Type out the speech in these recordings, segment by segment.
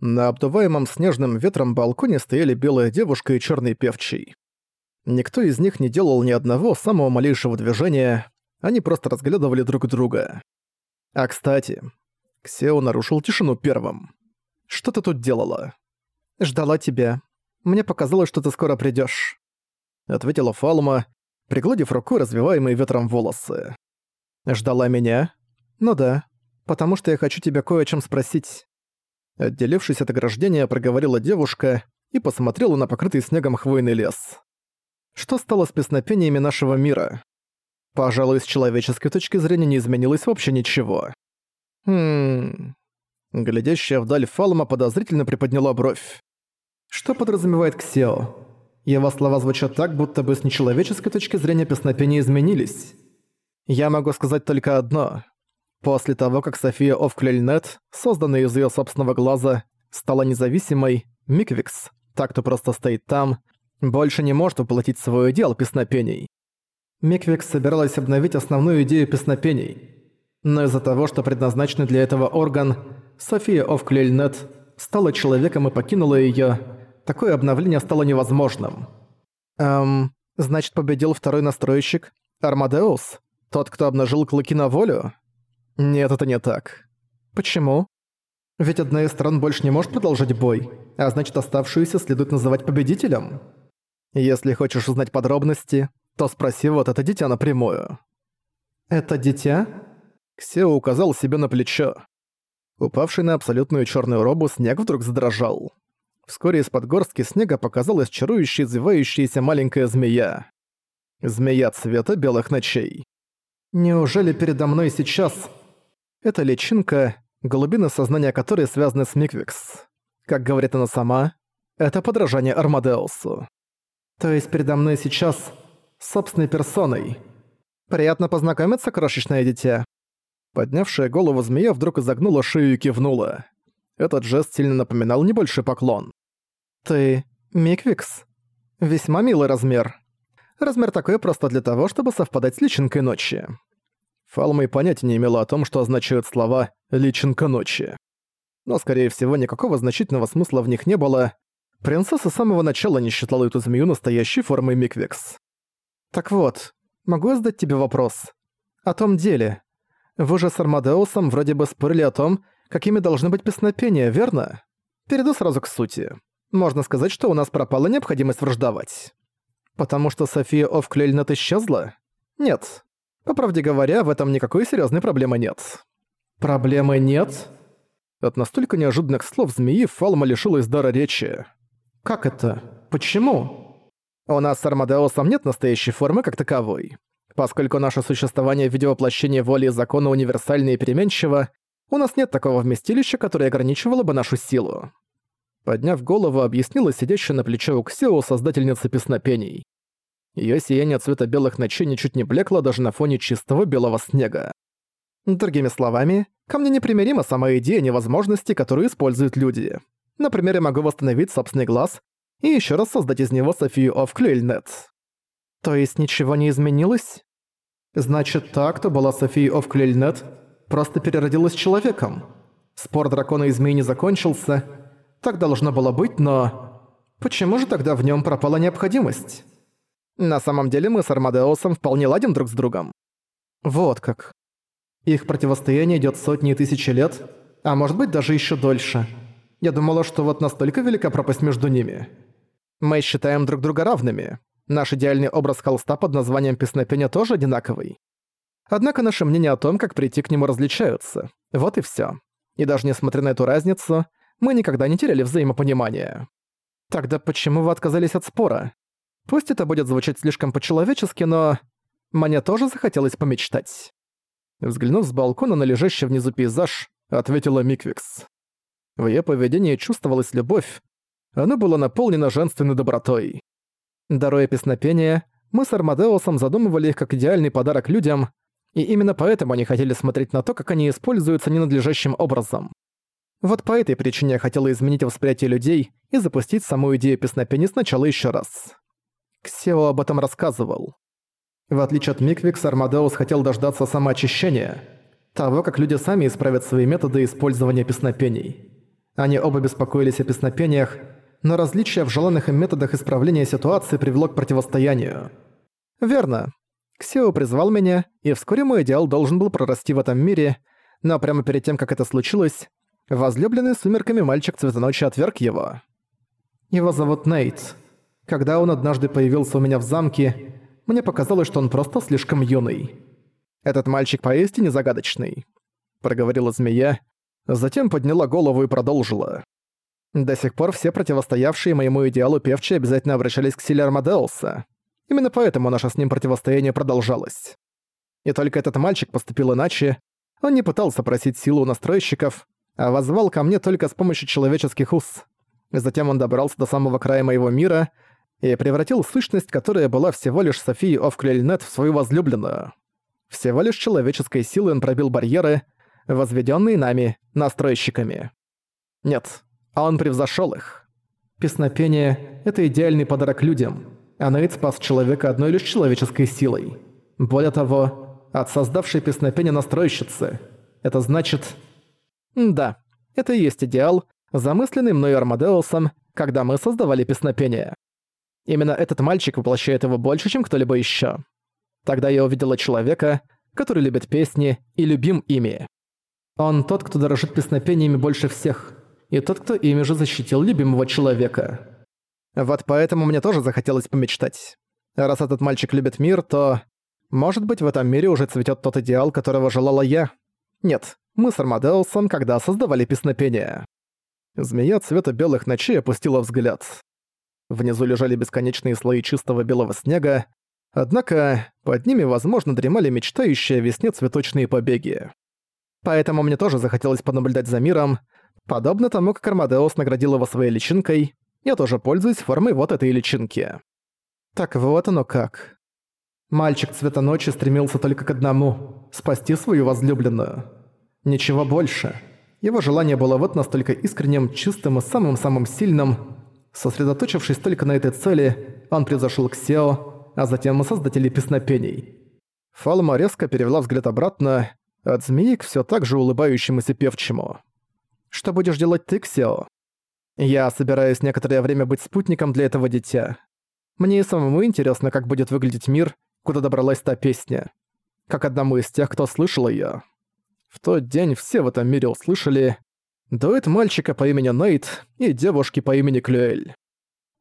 На обдуваемом снежным ветром балконе стояли белая девушка и черный певчий. Никто из них не делал ни одного самого малейшего движения, они просто разглядывали друг друга. А кстати, Ксео нарушил тишину первым. «Что ты тут делала?» «Ждала тебя. Мне показалось, что ты скоро придёшь», — ответила Фалма, пригладив рукой развиваемые ветром волосы. «Ждала меня?» «Ну да, потому что я хочу тебя кое о чем спросить». Отделившись от ограждения, проговорила девушка и посмотрела на покрытый снегом хвойный лес. Что стало с песнопениями нашего мира? Пожалуй, с человеческой точки зрения не изменилось вообще ничего. Хм... Глядящая вдаль Фалма подозрительно приподняла бровь. Что подразумевает Ксео? Его слова звучат так, будто бы с нечеловеческой точки зрения песнопения изменились. Я могу сказать только одно. После того, как София Овклельнет, созданная из ее собственного глаза, стала независимой, Миквикс, так кто просто стоит там, больше не может воплотить свой идеал песнопений. Миквикс собиралась обновить основную идею песнопений. Но из-за того, что предназначенный для этого орган, София Овклельнет, стала человеком и покинула её, такое обновление стало невозможным. Эм, значит, победил второй настройщик, Армадеус? Тот, кто обнажил клыки на волю? Нет, это не так. Почему? Ведь одна из стран больше не может продолжить бой, а значит, оставшуюся следует называть победителем. Если хочешь узнать подробности, то спроси вот это дитя напрямую. Это дитя? Ксео указал себе на плечо. Упавший на абсолютную черную робу снег вдруг задрожал. Вскоре из-под горстки снега показалась чарующая извивающаяся маленькая змея. Змея цвета белых ночей. Неужели передо мной сейчас... Эта личинка, глубины сознания которой связаны с Миквикс. Как говорит она сама, это подражание Армадеусу. То есть передо мной сейчас собственной персоной. Приятно познакомиться, крошечное дитя. Поднявшая голову змея вдруг изогнула шею и кивнула. Этот жест сильно напоминал небольшой поклон. «Ты... Миквикс? Весьма милый размер. Размер такой просто для того, чтобы совпадать с личинкой ночи». Фалма и понятия не имела о том, что означают слова «личинка ночи». Но, скорее всего, никакого значительного смысла в них не было. Принцесса с самого начала не считала эту змею настоящей формой Миквикс. «Так вот, могу я задать тебе вопрос? О том деле. Вы же с Армадеусом вроде бы спорили о том, какими должны быть песнопения, верно? Перейду сразу к сути. Можно сказать, что у нас пропала необходимость враждовать. Потому что София Овклельнет исчезла? Нет. По правде говоря, в этом никакой серьезной проблемы нет. Проблемы нет? От настолько неожиданных слов змеи Фалма лишилась дара речи. Как это? Почему? У нас с Армадеусом нет настоящей формы как таковой. Поскольку наше существование в виде воплощения воли и закона универсально и переменчиво, у нас нет такого вместилища, которое ограничивало бы нашу силу. Подняв голову, объяснила сидящая на плече у Ксео создательница песнопений. Её сияние цвета белых ночей ничуть не блекло даже на фоне чистого белого снега. Другими словами, ко мне непримирима сама идея невозможности, которую используют люди. Например, я могу восстановить собственный глаз и ещё раз создать из него Софию оф Клюэльнет. То есть ничего не изменилось? Значит, та, кто была Софией оф Клюэльнет, просто переродилась человеком. Спор дракона и змеи не закончился. Так должно было быть, но... Почему же тогда в нём пропала необходимость? На самом деле мы с Армадеусом вполне ладим друг с другом. Вот как. Их противостояние идёт сотни и тысячи лет, а может быть даже ещё дольше. Я думала, что вот настолько велика пропасть между ними. Мы считаем друг друга равными. Наш идеальный образ холста под названием песнопения тоже одинаковый. Однако наши мнения о том, как прийти к нему, различаются. Вот и всё. И даже несмотря на эту разницу, мы никогда не теряли взаимопонимания. Тогда почему вы отказались от спора? Пусть это будет звучать слишком по-человечески, но... Мне тоже захотелось помечтать. Взглянув с балкона на лежащий внизу пейзаж, ответила Миквикс. В её поведении чувствовалась любовь, оно было наполнено женственной добротой. Даруя песнопения, мы с Армадеусом задумывали их как идеальный подарок людям, и именно поэтому они хотели смотреть на то, как они используются ненадлежащим образом. Вот по этой причине я хотела изменить восприятие людей и запустить саму идею песнопений сначала еще раз. Ксео об этом рассказывал. В отличие от Миквикс, Армадеус хотел дождаться самоочищения, того, как люди сами исправят свои методы использования песнопений. Они оба беспокоились о песнопениях, но различие в желанных им методах исправления ситуации привело к противостоянию. Верно. Ксео призвал меня, и вскоре мой идеал должен был прорасти в этом мире, но прямо перед тем, как это случилось, возлюбленный сумерками мальчик цвета ночи отверг его. Его зовут Нейт. Когда он однажды появился у меня в замке, мне показалось, что он просто слишком юный. Этот мальчик поистине загадочный. Проговорила змея, затем подняла голову и продолжила. До сих пор все противостоявшие моему идеалу певчие обязательно обращались к силе Армадеуса. Именно поэтому наше с ним противостояние продолжалось. И только этот мальчик поступил иначе. Он не пытался просить силу у настройщиков, а возвал ко мне только с помощью человеческих уз. Затем он добрался до самого края моего мира и превратил сущность, которая была всего лишь Софией Овклельнет, в свою возлюбленную. Всего лишь человеческой силой он пробил барьеры, возведенные нами, настройщиками. Нет, он превзошел их. Песнопение — это идеальный подарок людям, а Нейт спас человека одной лишь человеческой силой. Более того, от создавшей песнопение настройщицы. Это значит... Да, это и есть идеал, замысленный мной Армадеусом, когда мы создавали песнопение. Именно этот мальчик воплощает его больше, чем кто-либо еще. Тогда я увидела человека, который любит песни и любим ими. Он тот, кто дорожит песнопениями больше всех, и тот, кто ими же защитил любимого человека. Вот поэтому мне тоже захотелось помечтать. Раз этот мальчик любит мир, то... Может быть, в этом мире уже цветет тот идеал, которого желала я? Нет, мы с Армадеусом, когда создавали песнопение. Змея цвета белых ночей опустила взгляд. Внизу лежали бесконечные слои чистого белого снега, однако под ними, возможно, дремали мечтающие о весне цветочные побеги. Поэтому мне тоже захотелось понаблюдать за миром, подобно тому, как Армадеус наградил его своей личинкой, я тоже пользуюсь формой вот этой личинки. Так вот оно как. Мальчик цвета ночи стремился только к одному — спасти свою возлюбленную. Ничего больше. Его желание было вот настолько искренним, чистым и самым-самым сильным, Сосредоточившись только на этой цели, он превзошел Ксео, а затем и создателей песнопений. Фалма резко перевела взгляд обратно, от змеи к всё так же улыбающемуся певчему. «Что будешь делать ты, Ксео?» «Я собираюсь некоторое время быть спутником для этого дитя. Мне и самому интересно, как будет выглядеть мир, куда добралась та песня. Как одному из тех, кто слышал её. В тот день все в этом мире услышали, дуэт мальчика по имени Нейт и девушки по имени Клюэль.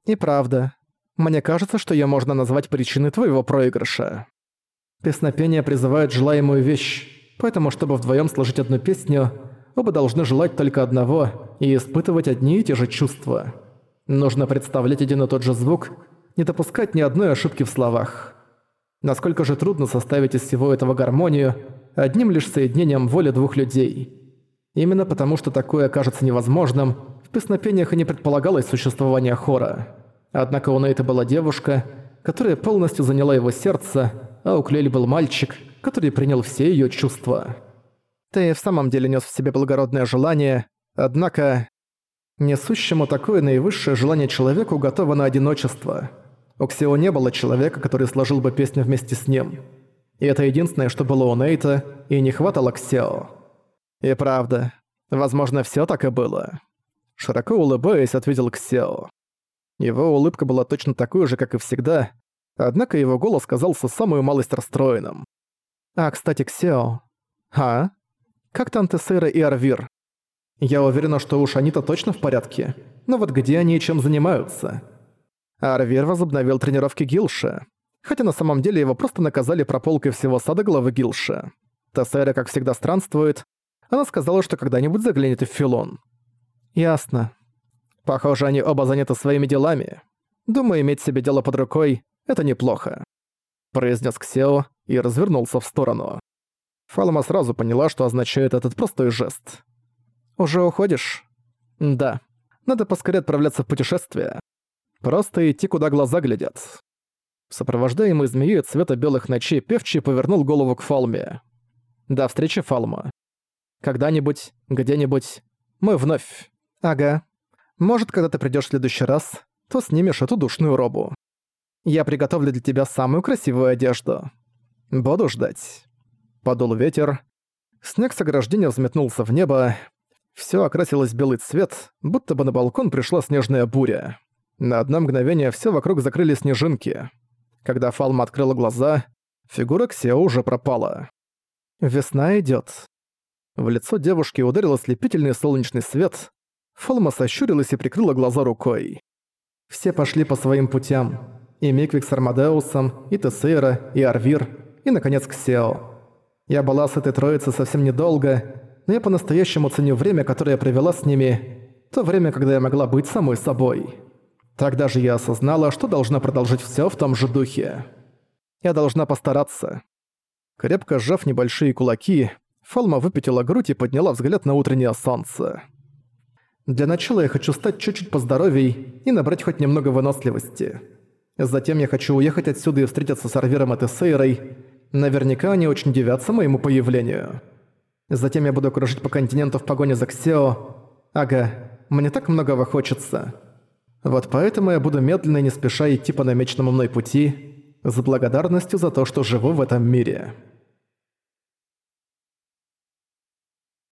И правда, мне кажется, что её можно назвать причиной твоего проигрыша. Песнопение призывает желаемую вещь, поэтому, чтобы вдвоём сложить одну песню, оба должны желать только одного и испытывать одни и те же чувства. Нужно представлять один и тот же звук, не допускать ни одной ошибки в словах. Насколько же трудно составить из всего этого гармонию одним лишь соединением воли двух людей – Именно потому, что такое кажется невозможным, в песнопениях и не предполагалось существование хора. Однако у Нейта была девушка, которая полностью заняла его сердце, а у Клель был мальчик, который принял все ее чувства. Ты в самом деле нес в себе благородное желание, однако... Несущему такое наивысшее желание человеку готово на одиночество. У Ксио не было человека, который сложил бы песню вместе с ним. И это единственное, что было у Нейта, и не хватало Ксио. «И правда. Возможно, всё так и было». Широко улыбаясь, ответил Ксео. Его улыбка была точно такой же, как и всегда, однако его голос казался самую малость расстроенным. «А, кстати, Ксео...» «А? Как там Тесейра и Арвир?» «Я уверена, что уж они-то точно в порядке. Но вот где они и чем занимаются?» Арвир возобновил тренировки Гилша, хотя на самом деле его просто наказали прополкой всего сада главы Гилша. Тесейра, как всегда, странствует, она сказала, что когда-нибудь заглянет в Филон. Ясно. Похоже, они оба заняты своими делами. Думаю, иметь себе дело под рукой — это неплохо. Произнес Ксео и развернулся в сторону. Фалма сразу поняла, что означает этот простой жест. «Уже уходишь?» «Да. Надо поскорее отправляться в путешествие. Просто идти, куда глаза глядят». Сопровождаемый змеей цвета белых ночей певчий повернул голову к Фалме. «До встречи, Фалма. Когда-нибудь, где-нибудь. Мы вновь. Ага. Может, когда ты придёшь в следующий раз, то снимешь эту душную робу. Я приготовлю для тебя самую красивую одежду. Буду ждать. Подул ветер. Снег с ограждения взметнулся в небо. Всё окрасилось в белый цвет, будто бы на балкон пришла снежная буря. На одно мгновение всё вокруг закрыли снежинки. Когда Фалма открыла глаза, фигура Ксео уже пропала. «Весна идёт». В лицо девушки ударил ослепительный солнечный свет. Фалма сощурилась и прикрыла глаза рукой. Все пошли по своим путям. И Миквик с Армадеусом, и Тесейра, и Арвир, и, наконец, Ксео. Я была с этой троицей совсем недолго, но я по-настоящему ценю время, которое я провела с ними, то время, когда я могла быть самой собой. Тогда же я осознала, что должна продолжить всё в том же духе. Я должна постараться. Крепко сжав небольшие кулаки, Фалма выпятила грудь и подняла взгляд на утреннее солнце. Для начала я хочу стать чуть-чуть поздоровей и набрать хоть немного выносливости. Затем я хочу уехать отсюда и встретиться с Арвиром и Тесейрой. Наверняка они очень удивятся моему появлению. Затем я буду кружить по континенту в погоне за Ксео. Ага, мне так многого хочется. Вот поэтому я буду медленно и не спеша идти по намеченному мной пути, с благодарностью за то, что живу в этом мире».